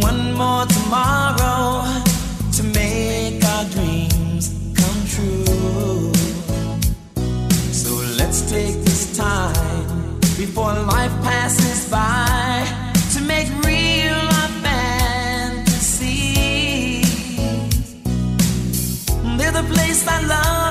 one more tomorrow to make our dreams come true. So let's take this time before life passes by to make real our fantasies. There's a place I love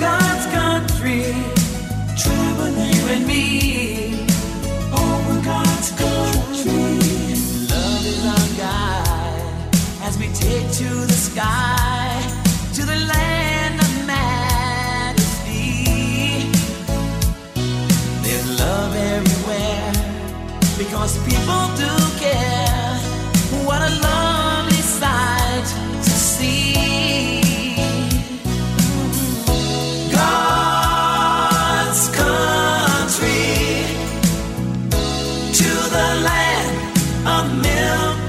God's country. You and me over God's country. Love is our guide as we take to the sky, to the land of majesty. There's love everywhere because people do the land of milk